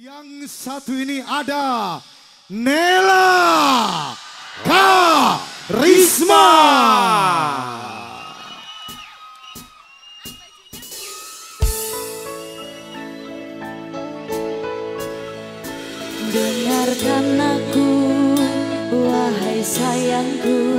Yang satu ini ada Nela Karisma. Dengarkan aku, wahai sayangku.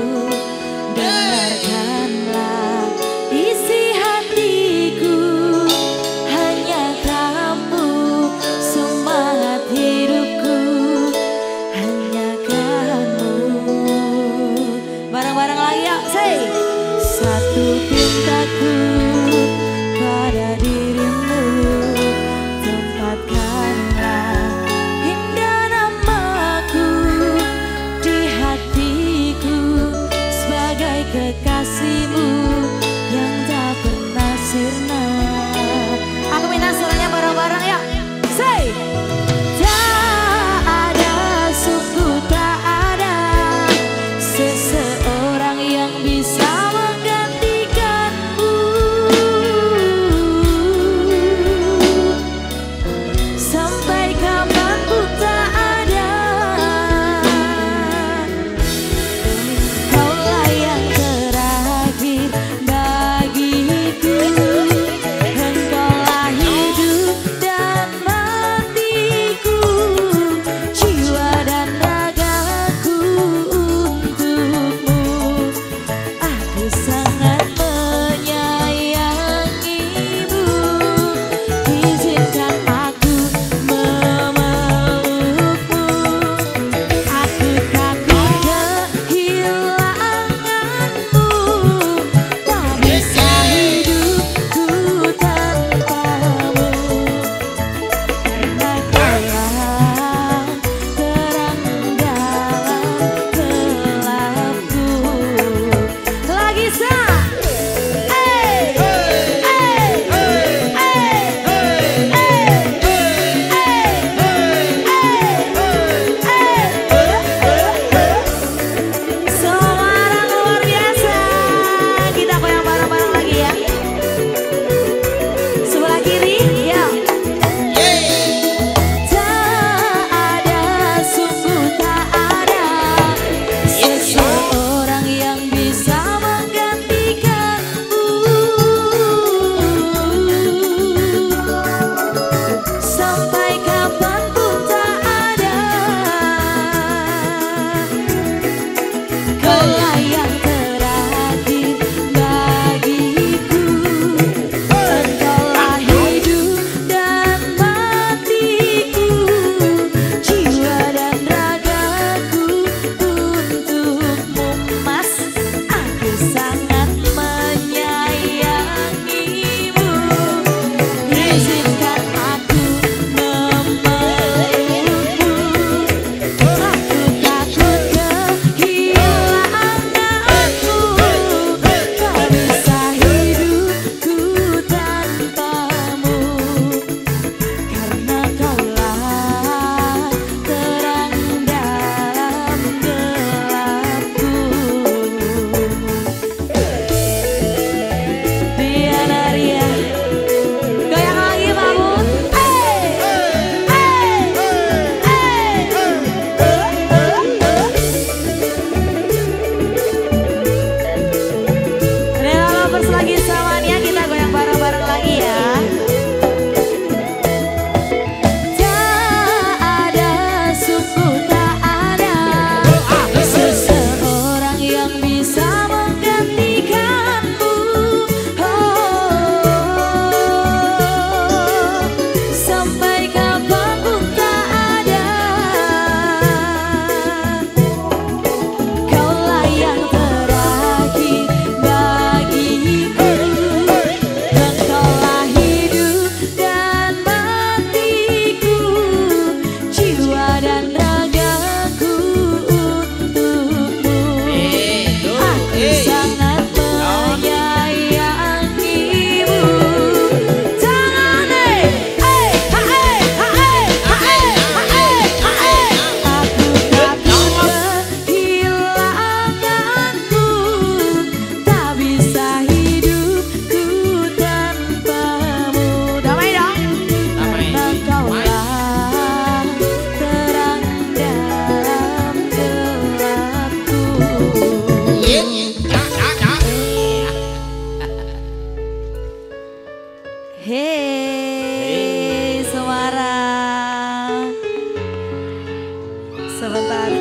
Sebentar.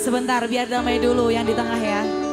Sebentar biar damai dulu yang di tengah ya.